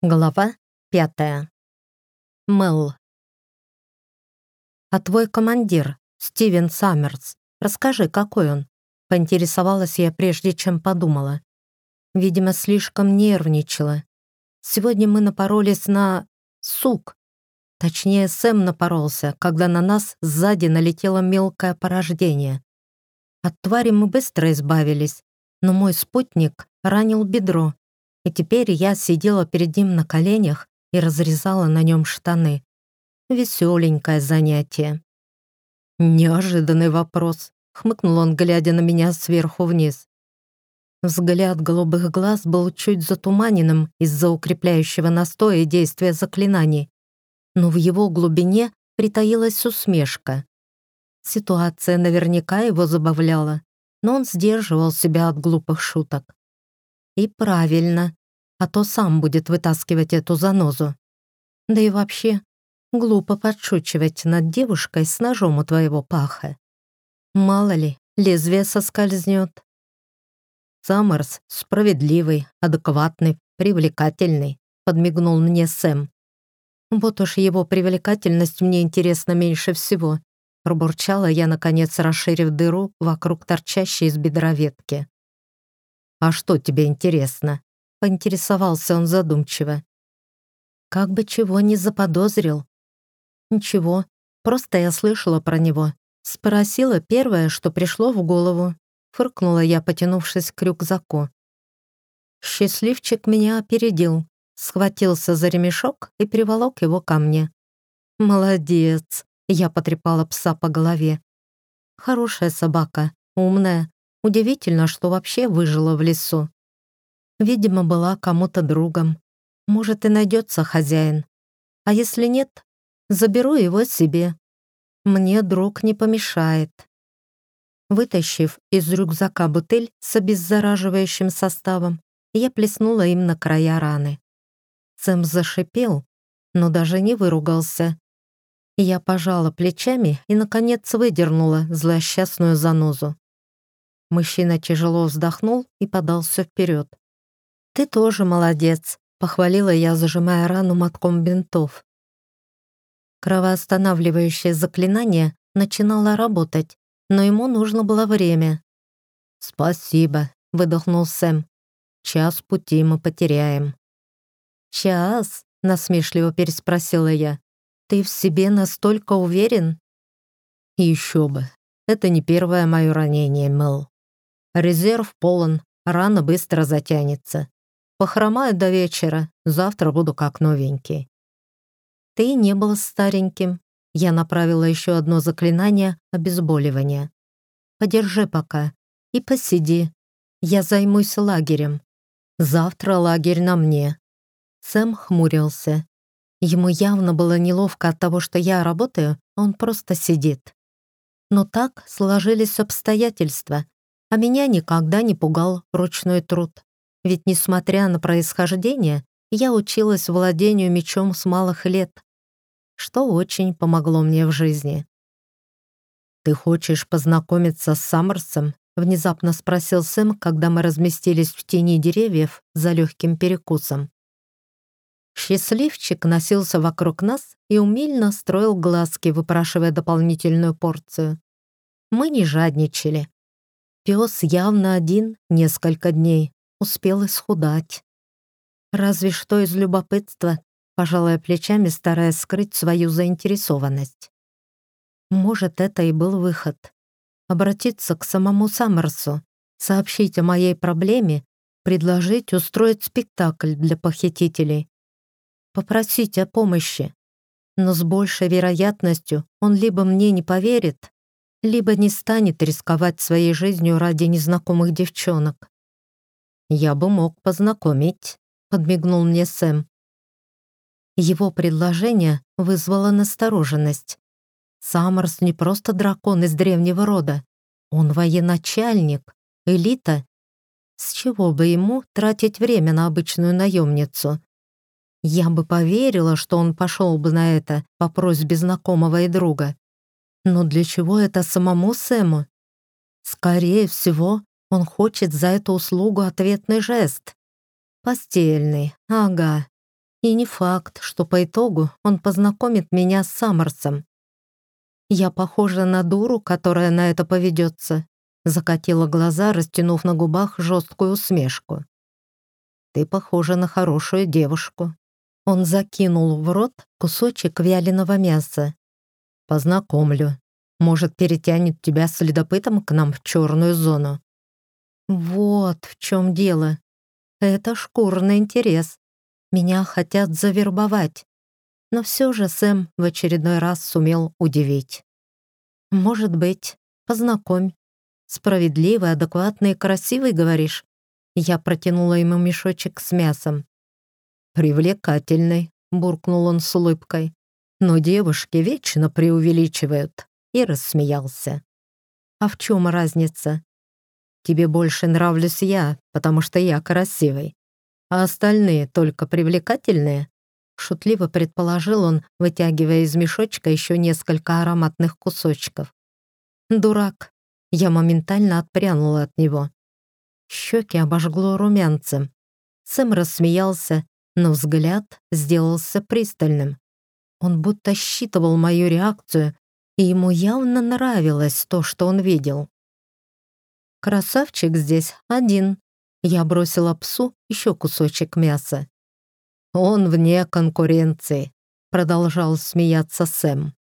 Глава пятая. Мэл. «А твой командир, Стивен Саммерс, расскажи, какой он?» Поинтересовалась я, прежде чем подумала. Видимо, слишком нервничала. Сегодня мы напоролись на... сук. Точнее, Сэм напоролся, когда на нас сзади налетело мелкое порождение. От твари мы быстро избавились, но мой спутник ранил бедро, и теперь я сидела перед ним на коленях и разрезала на нем штаны. Веселенькое занятие. «Неожиданный вопрос», — хмыкнул он, глядя на меня сверху вниз. Взгляд голубых глаз был чуть затуманенным из-за укрепляющего настоя и действия заклинаний, но в его глубине притаилась усмешка. Ситуация наверняка его забавляла, но он сдерживал себя от глупых шуток. И правильно а то сам будет вытаскивать эту занозу. Да и вообще, глупо подшучивать над девушкой с ножом у твоего паха. Мало ли, лезвие соскользнет. Саммерс справедливый, адекватный, привлекательный, подмигнул мне Сэм. Вот уж его привлекательность мне интересна меньше всего. Пробурчала я, наконец, расширив дыру вокруг торчащей из бедра ветки. «А что тебе интересно?» Поинтересовался он задумчиво. Как бы чего не заподозрил. Ничего, просто я слышала про него. Спросила первое, что пришло в голову. Фыркнула я, потянувшись к рюкзаку. Счастливчик меня опередил, схватился за ремешок и приволок его ко мне. «Молодец!» — я потрепала пса по голове. «Хорошая собака, умная. Удивительно, что вообще выжила в лесу. Видимо, была кому-то другом. Может, и найдется хозяин. А если нет, заберу его себе. Мне друг не помешает. Вытащив из рюкзака бутыль с обеззараживающим составом, я плеснула им на края раны. Сэм зашипел, но даже не выругался. Я пожала плечами и, наконец, выдернула злосчастную занозу. Мужчина тяжело вздохнул и подался вперед. «Ты тоже молодец», — похвалила я, зажимая рану мотком бинтов. Кровоостанавливающее заклинание начинало работать, но ему нужно было время. «Спасибо», — выдохнул Сэм. «Час пути мы потеряем». «Час?» — насмешливо переспросила я. «Ты в себе настолько уверен?» «Еще бы. Это не первое мое ранение, Мэл. Резерв полон, рана быстро затянется. Похромаю до вечера, завтра буду как новенький. Ты не был стареньким. Я направила еще одно заклинание обезболивания. Подержи пока и посиди. Я займусь лагерем. Завтра лагерь на мне. Сэм хмурился. Ему явно было неловко от того, что я работаю, он просто сидит. Но так сложились обстоятельства, а меня никогда не пугал ручной труд. Ведь, несмотря на происхождение, я училась владению мечом с малых лет, что очень помогло мне в жизни. «Ты хочешь познакомиться с Саммерсом?» — внезапно спросил Сэм, когда мы разместились в тени деревьев за легким перекусом. Счастливчик носился вокруг нас и умильно строил глазки, выпрашивая дополнительную порцию. Мы не жадничали. Пес явно один несколько дней, успел исхудать. Разве что из любопытства, пожалуя плечами, стараясь скрыть свою заинтересованность. Может, это и был выход. Обратиться к самому Саммерсу, сообщить о моей проблеме, предложить устроить спектакль для похитителей, попросить о помощи. Но с большей вероятностью он либо мне не поверит, либо не станет рисковать своей жизнью ради незнакомых девчонок. «Я бы мог познакомить», — подмигнул мне Сэм. Его предложение вызвало настороженность. Саммерс не просто дракон из древнего рода. Он военачальник, элита. С чего бы ему тратить время на обычную наемницу? Я бы поверила, что он пошел бы на это по просьбе знакомого и друга. Но для чего это самому Сэму? Скорее всего, он хочет за эту услугу ответный жест. Постельный, ага. И не факт, что по итогу он познакомит меня с Саммерсом. Я похожа на дуру, которая на это поведется. Закатила глаза, растянув на губах жесткую усмешку. Ты похожа на хорошую девушку. Он закинул в рот кусочек вяленого мяса. Познакомлю. Может, перетянет тебя следопытом к нам в черную зону. Вот в чем дело. Это шкурный интерес. Меня хотят завербовать. Но все же Сэм в очередной раз сумел удивить. «Может быть, познакомь. Справедливый, адекватный и красивый, говоришь?» Я протянула ему мешочек с мясом. «Привлекательный», — буркнул он с улыбкой. «Но девушки вечно преувеличивают», — и рассмеялся. «А в чем разница?» «Тебе больше нравлюсь я, потому что я красивый а остальные только привлекательные?» Шутливо предположил он, вытягивая из мешочка еще несколько ароматных кусочков. «Дурак!» Я моментально отпрянула от него. Щеки обожгло румянцем. Сэм рассмеялся, но взгляд сделался пристальным. Он будто считывал мою реакцию, и ему явно нравилось то, что он видел. «Красавчик здесь один», я бросила псу еще кусочек мяса. «Он вне конкуренции», — продолжал смеяться Сэм.